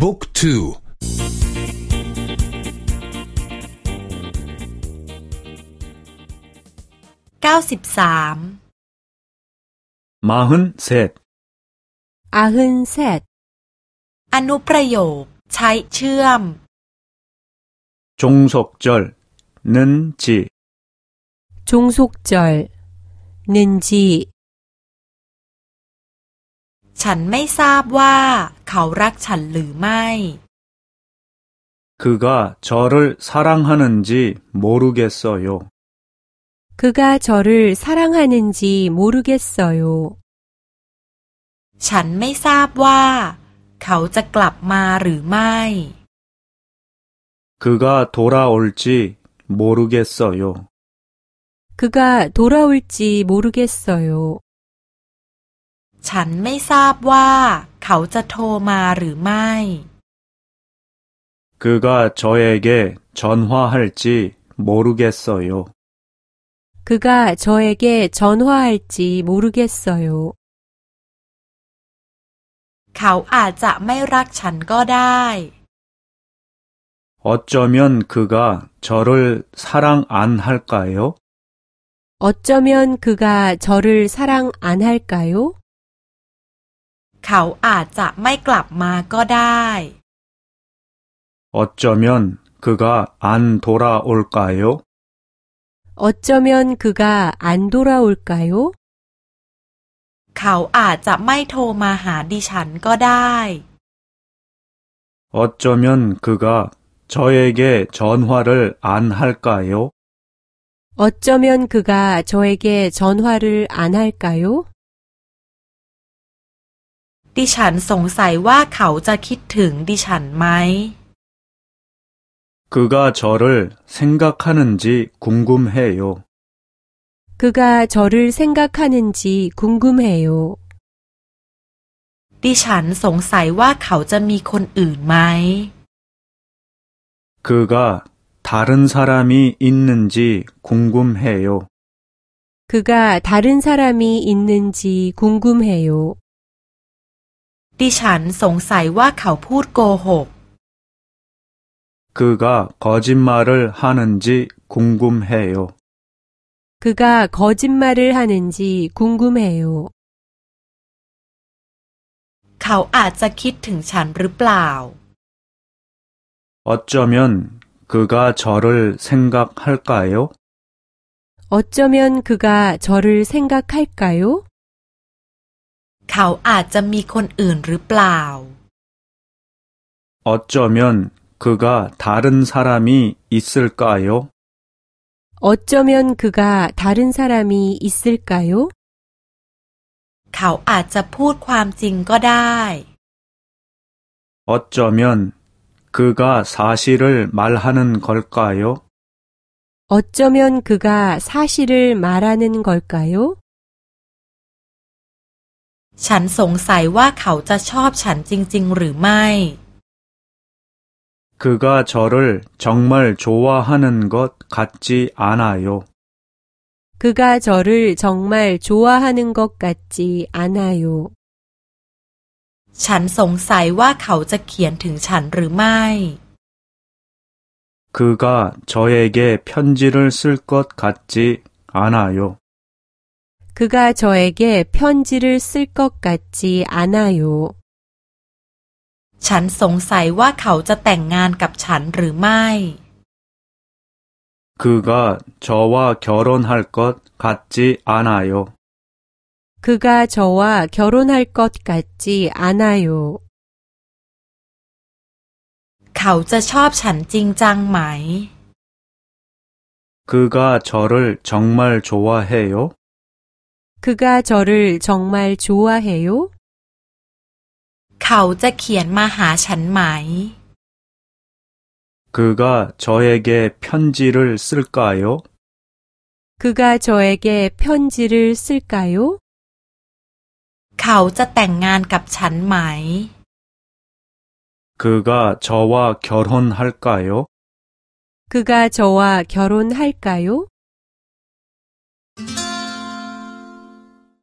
บุ๊กทูเก้าสิบสามมาหนเซตอาหนเซตอนุประโยคใช้เชื่อมจงศกจลนึนจีจงศกจลนึนจี ฉันไม่ทราบว่าเขารักฉันหรือไม่ 그가저를사랑하는지모르겠어요 그가저를사랑하는지모르겠어요ฉันไม่ทราบว่า เขาจะกลับมาหรือไม่ 그가돌아올지모르겠어요그가돌아올지모르겠어요 ฉันไม่ทราบว่า เขาจะโทรมาหรือไม่ 그가저에게전화할지모르겠어요그가저에게전화할지모르겠어요เขาอาจจะไม่รักฉันก็ได้ 어쩌면그가저를사랑안할까요어쩌면그가저를사랑안할까요 เขาอาจจะไม่กลับมาก็ได้어쩌면그가안돌아올까요어쩌면그가안돌아올까요เขาอาจจะไม่โทรมาหาดิฉันก็ได้어쩌면그가저에게전화를안할까요어쩌면그가저에게전화를안할까요 ดิฉันสงสัยว่าเขาจะคิดถึงดิฉันไหม그가저를생각하는지궁금해요그가저를생각하는지궁금해요ดิฉันสงสัยว่าเขาจะมีคนอื่นไหม그가다른사람이있는지궁금해요그가다른사람이있는지궁금해요 ดิฉันสงสัยว่าเขาพูดโกหก그가거짓말을하는지궁금해요그가거짓말을하는지궁금해요เขาอาจจะคิดถึงฉันหรือเปล่า어쩌면그가저를생각할까요어쩌면그가저를생각할까요 เขาอาจจะมีคนอื่นหรือเปล่า어쩌면그가다른사람이있을까요어쩌면그가다른사람이있을까요เขาอาจจะพูดความจริงก็ได้ 어쩌면그가사실을말하는걸까요어쩌면그가사실을말하는걸까요 ฉันสงสัยว่าเขาจะชอบฉันจริง ๆ หรือไม่ 그가저를정말좋아하는것같지않아요그가저를정말좋아하는것같지않아요ฉันสงสัยว่าเขาจะเขียนถึงฉันหรือไม่ 그가저에게편지를쓸것같지않아요 그가저에게편지를쓸것같지않아요ฉันสงสัยว่าเขาจะแต่งงานกับฉันหรือไม่ 그가저와결혼할것같지않아요그가저와결혼할것같지않아요เขาจะชอบฉันจริงจังไหม그가저를정말좋아해요 그가저를정말좋아해요เขาจะเขียนมาหาฉันไหม그가저에게편지를쓸까요그가저에게편지를쓸까요เขาจะแต่งงานกับฉันไหม그가저와결혼할까요그가저와결혼할까요